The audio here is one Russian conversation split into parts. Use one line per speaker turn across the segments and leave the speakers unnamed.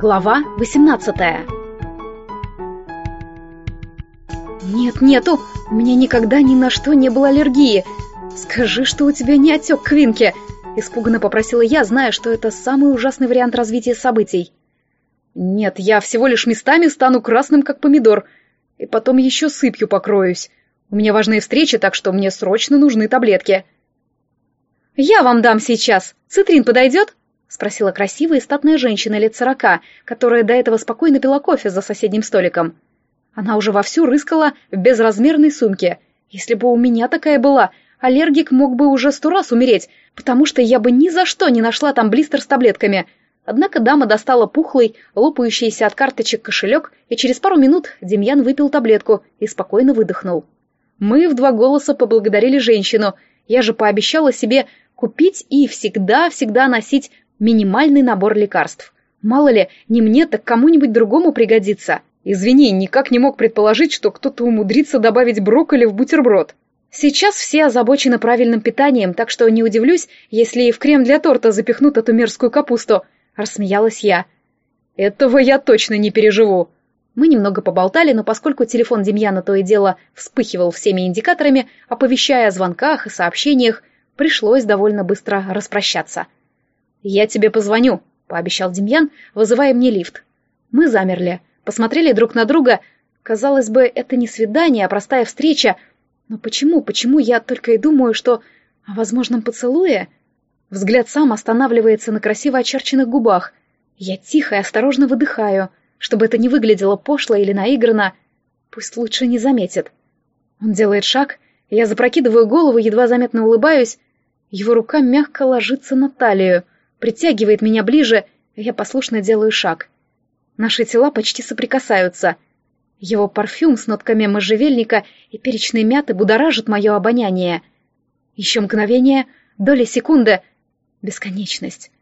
Глава 18 Нет, нету, у меня никогда ни на что не было аллергии. Скажи, что у тебя не отек квинки. Испуганно попросила я, зная, что это самый ужасный вариант развития событий. Нет, я всего лишь местами стану красным, как помидор. И потом еще сыпью покроюсь. У меня важные встречи, так что мне срочно нужны таблетки. Я вам дам сейчас. Цитрин подойдет? — спросила красивая и статная женщина лет сорока, которая до этого спокойно пила кофе за соседним столиком. Она уже вовсю рыскала в безразмерной сумке. Если бы у меня такая была, аллергик мог бы уже сто раз умереть, потому что я бы ни за что не нашла там блистер с таблетками. Однако дама достала пухлый, лопающийся от карточек кошелек, и через пару минут Демьян выпил таблетку и спокойно выдохнул. Мы в два голоса поблагодарили женщину. Я же пообещала себе купить и всегда-всегда носить минимальный набор лекарств. Мало ли, не мне, так кому-нибудь другому пригодится. Извини, никак не мог предположить, что кто-то умудрится добавить брокколи в бутерброд. Сейчас все озабочены правильным питанием, так что не удивлюсь, если и в крем для торта запихнут эту мерзкую капусту. Рассмеялась я. Этого я точно не переживу. Мы немного поболтали, но поскольку телефон Демьяна то и дело вспыхивал всеми индикаторами, оповещая о звонках и сообщениях, пришлось довольно быстро распрощаться. «Я тебе позвоню», — пообещал Демьян, вызывая мне лифт. Мы замерли, посмотрели друг на друга. Казалось бы, это не свидание, а простая встреча. Но почему, почему я только и думаю, что о возможном поцелуе? Взгляд сам останавливается на красиво очерченных губах. Я тихо и осторожно выдыхаю, чтобы это не выглядело пошло или наигранно. Пусть лучше не заметит. Он делает шаг, я запрокидываю голову, едва заметно улыбаюсь. Его рука мягко ложится на талию — притягивает меня ближе, я послушно делаю шаг. Наши тела почти соприкасаются. Его парфюм с нотками можжевельника и перечной мяты будоражит мое обоняние. Еще мгновение, доли секунды, бесконечность.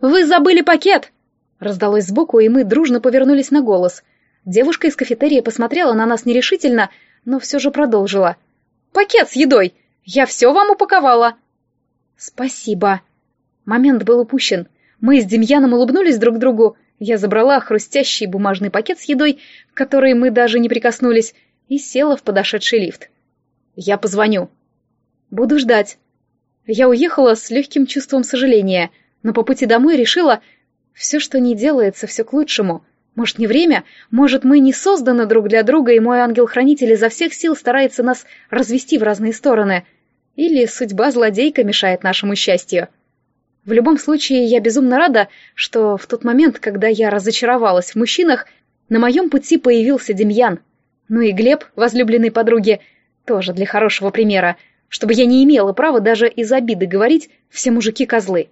«Вы забыли пакет!» Раздалось сбоку, и мы дружно повернулись на голос. Девушка из кафетерия посмотрела на нас нерешительно, но все же продолжила. «Пакет с едой! Я все вам упаковала!» «Спасибо!» Момент был упущен. Мы с Демьяном улыбнулись друг другу. Я забрала хрустящий бумажный пакет с едой, к которой мы даже не прикоснулись, и села в подошедший лифт. Я позвоню. Буду ждать. Я уехала с легким чувством сожаления, но по пути домой решила, все, что не делается, все к лучшему. Может, не время? Может, мы не созданы друг для друга, и мой ангел-хранитель изо всех сил старается нас развести в разные стороны? Или судьба злодейка мешает нашему счастью? В любом случае, я безумно рада, что в тот момент, когда я разочаровалась в мужчинах, на моем пути появился Демьян. Ну и Глеб, возлюбленный подруги, тоже для хорошего примера, чтобы я не имела права даже из обиды говорить «все мужики козлы».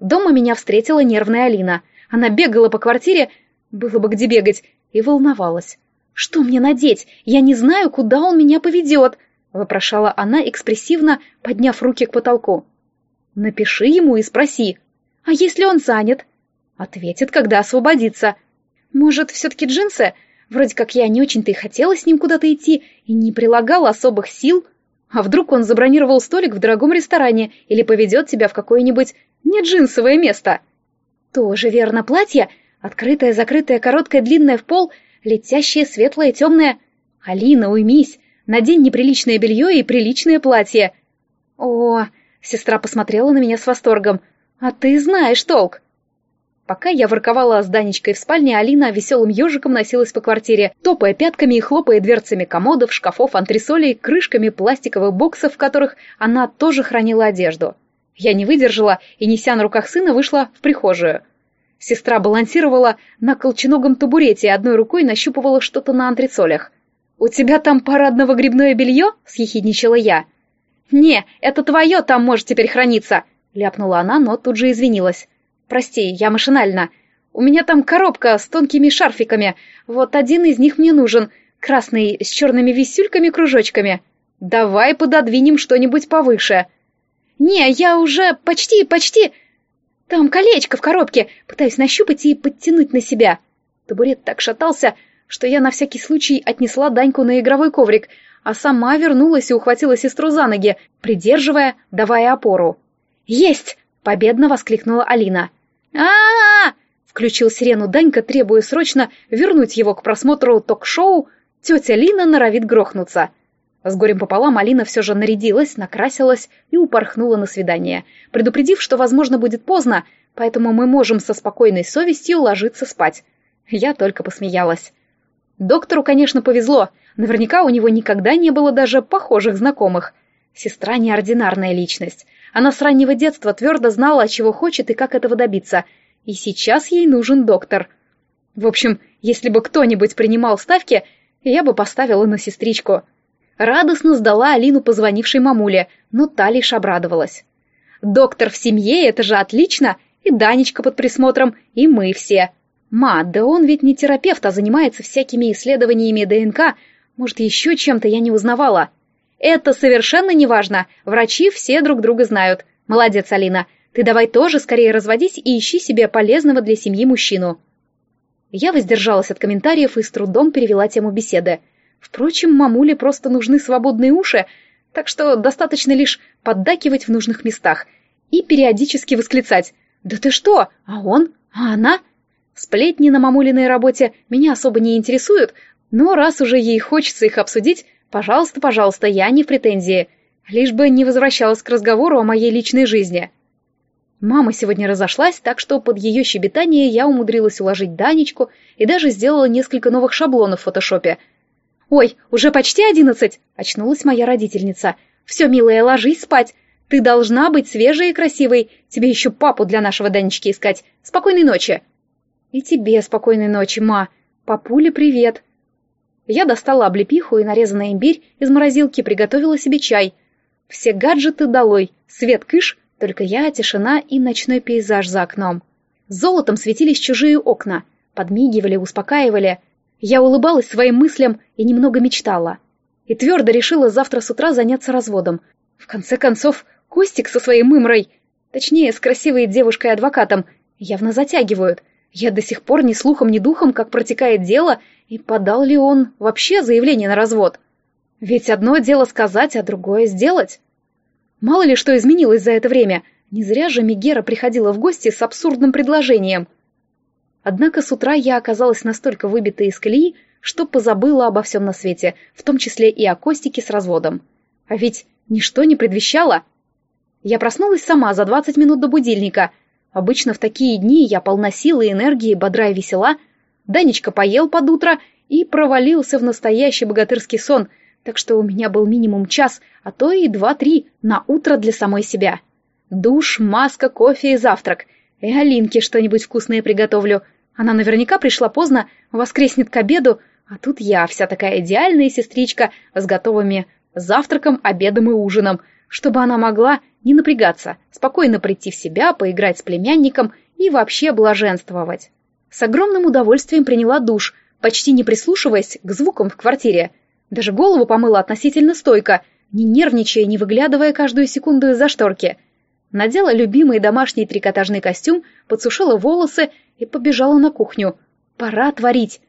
Дома меня встретила нервная Алина. Она бегала по квартире, было бы где бегать, и волновалась. «Что мне надеть? Я не знаю, куда он меня поведет», — вопрошала она экспрессивно, подняв руки к потолку. Напиши ему и спроси. А если он занят? Ответит, когда освободится. Может, все-таки джинсы? Вроде как я не очень-то и хотела с ним куда-то идти и не прилагала особых сил. А вдруг он забронировал столик в дорогом ресторане или поведет тебя в какое-нибудь не джинсовое место? Тоже верно, платье. Открытое, закрытое, короткое, длинное в пол, летящее, светлое, темное. Алина, уймись, надень неприличное белье и приличное платье. О, Сестра посмотрела на меня с восторгом. «А ты знаешь толк!» Пока я ворковала с Данечкой в спальне, Алина веселым ежиком носилась по квартире, топая пятками и хлопая дверцами комодов, шкафов, антресолей, крышками пластиковых боксов, в которых она тоже хранила одежду. Я не выдержала и, неся на руках сына, вышла в прихожую. Сестра балансировала на колченогом табурете и одной рукой нащупывала что-то на антресолях. «У тебя там парадного грибное белье?» — съехидничала я. «Не, это твое там может теперь храниться!» — ляпнула она, но тут же извинилась. «Прости, я машинально. У меня там коробка с тонкими шарфиками. Вот один из них мне нужен, красный, с черными висюльками-кружочками. Давай пододвинем что-нибудь повыше». «Не, я уже почти, почти...» «Там колечко в коробке, пытаюсь нащупать и подтянуть на себя». Табурет так шатался, что я на всякий случай отнесла Даньку на игровой коврик, а сама вернулась и ухватила сестру за ноги, придерживая, давая опору. «Есть!» — победно воскликнула Алина. а, -а, -а Включил сирену Данька, требуя срочно вернуть его к просмотру ток-шоу «Тетя Лина норовит грохнуться». С горем пополам Алина все же нарядилась, накрасилась и упорхнула на свидание, предупредив, что, возможно, будет поздно, поэтому мы можем со спокойной совестью ложиться спать. Я только посмеялась. Доктору, конечно, повезло. Наверняка у него никогда не было даже похожих знакомых. Сестра — неординарная личность. Она с раннего детства твердо знала, чего хочет и как этого добиться. И сейчас ей нужен доктор. В общем, если бы кто-нибудь принимал ставки, я бы поставила на сестричку. Радостно сдала Алину позвонившей мамуле, но та лишь обрадовалась. «Доктор в семье — это же отлично! И Данечка под присмотром, и мы все!» «Ма, да он ведь не терапевт, а занимается всякими исследованиями ДНК. Может, еще чем-то я не узнавала?» «Это совершенно не важно. Врачи все друг друга знают. Молодец, Алина. Ты давай тоже скорее разводись и ищи себе полезного для семьи мужчину». Я воздержалась от комментариев и с трудом перевела тему беседы. Впрочем, мамуле просто нужны свободные уши, так что достаточно лишь поддакивать в нужных местах и периодически восклицать «Да ты что? А он? А она?» Сплетни на мамулиной работе меня особо не интересуют, но раз уже ей хочется их обсудить, пожалуйста, пожалуйста, я не в претензии. Лишь бы не возвращалась к разговору о моей личной жизни. Мама сегодня разошлась, так что под ее щебетание я умудрилась уложить Данечку и даже сделала несколько новых шаблонов в фотошопе. «Ой, уже почти одиннадцать!» — очнулась моя родительница. «Все, милая, ложись спать. Ты должна быть свежей и красивой. Тебе еще папу для нашего Данечки искать. Спокойной ночи!» «И тебе спокойной ночи, ма. Папуле привет!» Я достала облепиху и нарезанный имбирь из морозилки, приготовила себе чай. Все гаджеты долой, свет кыш, только я, тишина и ночной пейзаж за окном. Золотом светились чужие окна, подмигивали, успокаивали. Я улыбалась своим мыслям и немного мечтала. И твердо решила завтра с утра заняться разводом. В конце концов, Костик со своей мымрой, точнее, с красивой девушкой-адвокатом, явно затягивают. Я до сих пор ни слухом, ни духом, как протекает дело, и подал ли он вообще заявление на развод. Ведь одно дело сказать, а другое сделать. Мало ли что изменилось за это время. Не зря же Мегера приходила в гости с абсурдным предложением. Однако с утра я оказалась настолько выбитой из колеи, что позабыла обо всем на свете, в том числе и о Костике с разводом. А ведь ничто не предвещало. Я проснулась сама за двадцать минут до будильника — Обычно в такие дни я полна силы, энергии, бодра и весела. Данечка поел под утро и провалился в настоящий богатырский сон, так что у меня был минимум час, а то и два-три на утро для самой себя. Душ, маска, кофе и завтрак. И Алинке что-нибудь вкусное приготовлю. Она наверняка пришла поздно, воскреснет к обеду, а тут я, вся такая идеальная сестричка, с готовыми завтраком, обедом и ужином, чтобы она могла не напрягаться, спокойно прийти в себя, поиграть с племянником и вообще блаженствовать. С огромным удовольствием приняла душ, почти не прислушиваясь к звукам в квартире. Даже голову помыла относительно стойко, не нервничая, не выглядывая каждую секунду из-за шторки. Надела любимый домашний трикотажный костюм, подсушила волосы и побежала на кухню. Пора творить.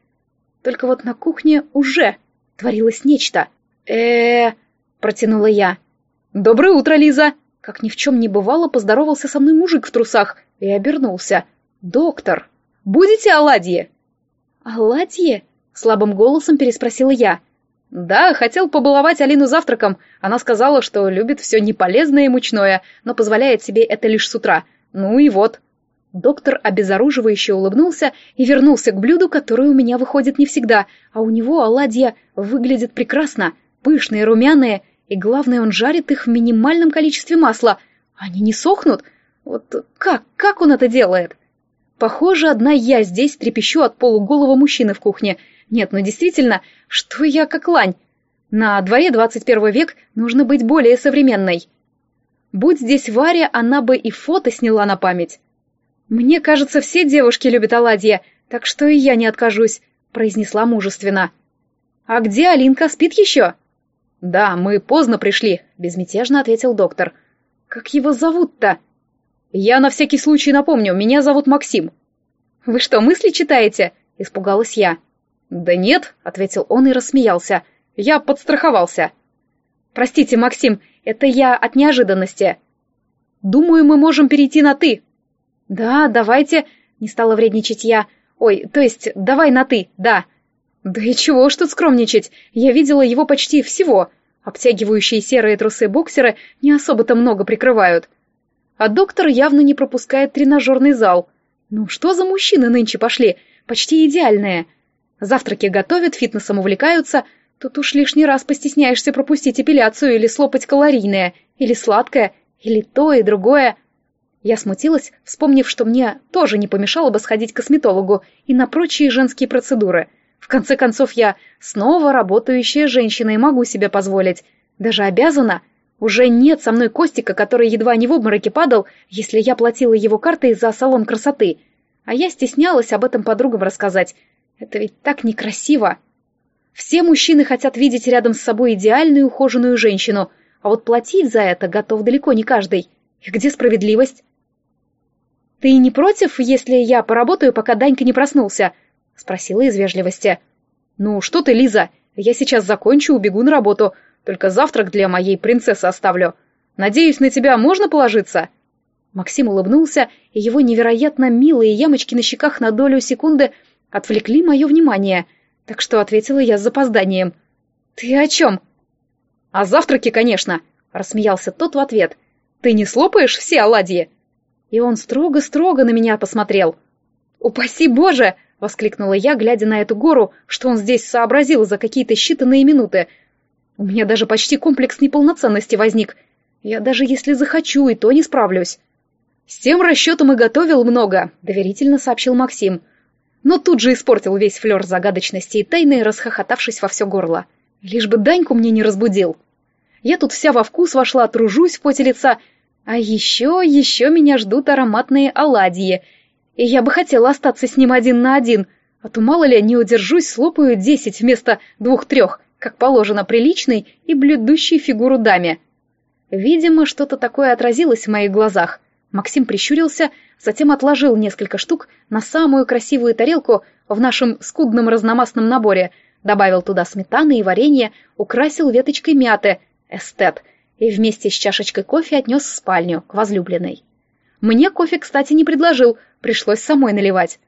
Только вот на кухне уже творилось нечто. э протянула я. «Доброе утро, Лиза!» Как ни в чем не бывало, поздоровался со мной мужик в трусах и обернулся. «Доктор, будете оладьи?» «Оладьи?» — слабым голосом переспросила я. «Да, хотел побаловать Алину завтраком. Она сказала, что любит все неполезное и мучное, но позволяет себе это лишь с утра. Ну и вот». Доктор обезоруживающе улыбнулся и вернулся к блюду, которое у меня выходит не всегда, а у него оладья выглядят прекрасно, пышные, румяные и главное, он жарит их в минимальном количестве масла. Они не сохнут. Вот как, как он это делает? Похоже, одна я здесь трепещу от полуголого мужчины в кухне. Нет, ну действительно, что я как лань? На дворе 21 век нужно быть более современной. Будь здесь Варя, она бы и фото сняла на память. Мне кажется, все девушки любят оладья, так что и я не откажусь, произнесла мужественно. А где Алинка, спит еще? «Да, мы поздно пришли», — безмятежно ответил доктор. «Как его зовут-то?» «Я на всякий случай напомню, меня зовут Максим». «Вы что, мысли читаете?» — испугалась я. «Да нет», — ответил он и рассмеялся. «Я подстраховался». «Простите, Максим, это я от неожиданности». «Думаю, мы можем перейти на «ты». «Да, давайте. Не стала вредничать я. Ой, то есть, давай на «ты», да. Да и чего уж тут скромничать, я видела его почти всего. Обтягивающие серые трусы-боксеры не особо-то много прикрывают. А доктор явно не пропускает тренажерный зал. Ну что за мужчины нынче пошли? Почти идеальные. Завтраки готовят, фитнесом увлекаются. Тут уж лишний раз постесняешься пропустить эпиляцию или слопать калорийное, или сладкое, или то и другое. Я смутилась, вспомнив, что мне тоже не помешало бы сходить к косметологу и на прочие женские процедуры. В конце концов, я снова работающая женщина и могу себе позволить. Даже обязана. Уже нет со мной Костика, который едва не в обмороке падал, если я платила его картой за салон красоты. А я стеснялась об этом подругам рассказать. Это ведь так некрасиво. Все мужчины хотят видеть рядом с собой идеальную ухоженную женщину, а вот платить за это готов далеко не каждый. И где справедливость? «Ты не против, если я поработаю, пока Данька не проснулся?» — спросила из вежливости. «Ну, что ты, Лиза, я сейчас закончу, убегу на работу, только завтрак для моей принцессы оставлю. Надеюсь, на тебя можно положиться?» Максим улыбнулся, и его невероятно милые ямочки на щеках на долю секунды отвлекли мое внимание, так что ответила я с запозданием. «Ты о чем?» «О завтраке, конечно», — рассмеялся тот в ответ. «Ты не слопаешь все оладьи?» и он строго-строго на меня посмотрел. «Упаси Боже!» — воскликнула я, глядя на эту гору, что он здесь сообразил за какие-то считанные минуты. У меня даже почти комплекс неполноценности возник. Я даже если захочу, и то не справлюсь. «С тем расчетом и готовил много», — доверительно сообщил Максим. Но тут же испортил весь флер загадочности и тайны, расхохотавшись во все горло. Лишь бы Даньку мне не разбудил. Я тут вся во вкус вошла, тружусь в поте лица — а еще, еще меня ждут ароматные оладьи. И я бы хотела остаться с ним один на один, а то мало ли не удержусь, слопаю десять вместо двух-трех, как положено приличной и блюдущей фигуру даме. Видимо, что-то такое отразилось в моих глазах. Максим прищурился, затем отложил несколько штук на самую красивую тарелку в нашем скудном разномастном наборе, добавил туда сметаны и варенье, украсил веточкой мяты, эстет, и вместе с чашечкой кофе отнес в спальню, к возлюбленной. Мне кофе, кстати, не предложил, пришлось самой наливать.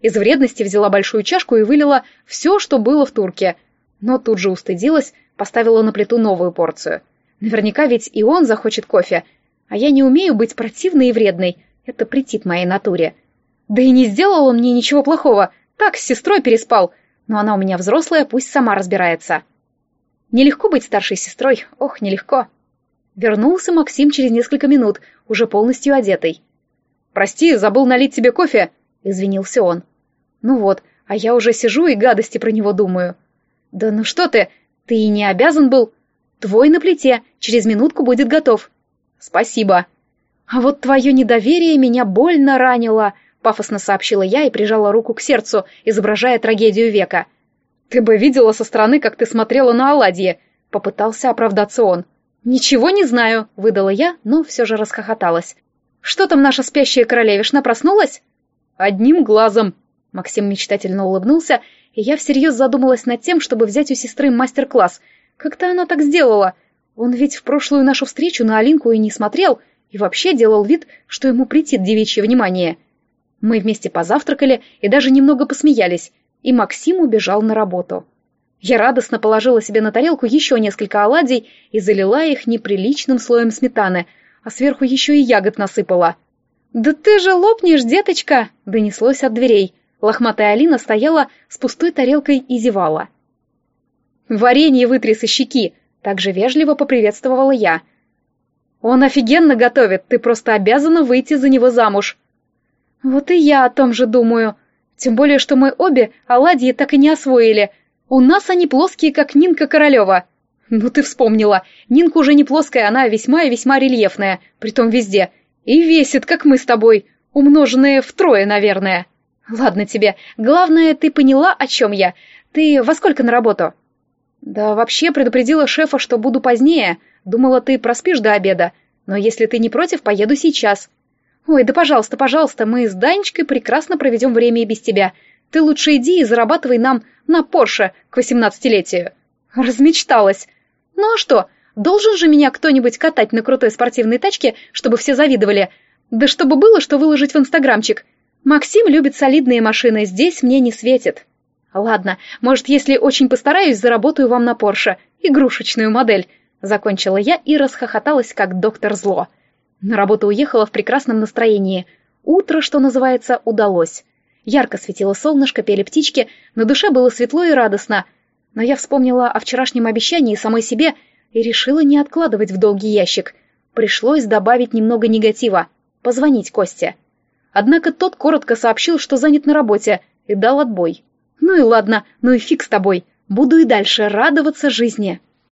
Из вредности взяла большую чашку и вылила все, что было в турке, но тут же устыдилась, поставила на плиту новую порцию. Наверняка ведь и он захочет кофе, а я не умею быть противной и вредной, это претит моей натуре. Да и не сделал он мне ничего плохого, так с сестрой переспал, но она у меня взрослая, пусть сама разбирается. Нелегко быть старшей сестрой, ох, нелегко. Вернулся Максим через несколько минут, уже полностью одетый. «Прости, забыл налить тебе кофе», — извинился он. «Ну вот, а я уже сижу и гадости про него думаю». «Да ну что ты, ты и не обязан был. Твой на плите, через минутку будет готов». «Спасибо». «А вот твое недоверие меня больно ранило», — пафосно сообщила я и прижала руку к сердцу, изображая трагедию века. «Ты бы видела со стороны, как ты смотрела на оладьи», — попытался оправдаться он. «Ничего не знаю», — выдала я, но все же расхохоталась. «Что там наша спящая королевишна проснулась?» «Одним глазом», — Максим мечтательно улыбнулся, и я всерьез задумалась над тем, чтобы взять у сестры мастер-класс. Как-то она так сделала. Он ведь в прошлую нашу встречу на Алинку и не смотрел, и вообще делал вид, что ему претит девичье внимание. Мы вместе позавтракали и даже немного посмеялись, и Максим убежал на работу. Я радостно положила себе на тарелку еще несколько оладий и залила их неприличным слоем сметаны, а сверху еще и ягод насыпала. «Да ты же лопнешь, деточка!» — донеслось от дверей. Лохматая Алина стояла с пустой тарелкой и зевала. «Варенье вытри со щеки!» — также вежливо поприветствовала я. «Он офигенно готовит, ты просто обязана выйти за него замуж!» «Вот и я о том же думаю. Тем более, что мы обе оладьи так и не освоили — у нас они плоские, как Нинка Королева. Ну ты вспомнила. Нинка уже не плоская, она весьма и весьма рельефная, притом везде. И весит, как мы с тобой, умноженные втрое, наверное. Ладно тебе, главное, ты поняла, о чем я. Ты во сколько на работу? Да вообще предупредила шефа, что буду позднее. Думала, ты проспишь до обеда. Но если ты не против, поеду сейчас. Ой, да пожалуйста, пожалуйста, мы с Данечкой прекрасно проведем время и без тебя. Ты лучше иди и зарабатывай нам на Порше к восемнадцатилетию. Размечталась. Ну а что, должен же меня кто-нибудь катать на крутой спортивной тачке, чтобы все завидовали. Да чтобы было, что выложить в инстаграмчик. Максим любит солидные машины, здесь мне не светит. Ладно, может, если очень постараюсь, заработаю вам на Порше. Игрушечную модель. Закончила я и расхохоталась, как доктор зло. На работу уехала в прекрасном настроении. Утро, что называется, удалось. Ярко светило солнышко, пели птички, на душе было светло и радостно. Но я вспомнила о вчерашнем обещании самой себе и решила не откладывать в долгий ящик. Пришлось добавить немного негатива. Позвонить Косте. Однако тот коротко сообщил, что занят на работе, и дал отбой. Ну и ладно, ну и фиг с тобой. Буду и дальше радоваться жизни.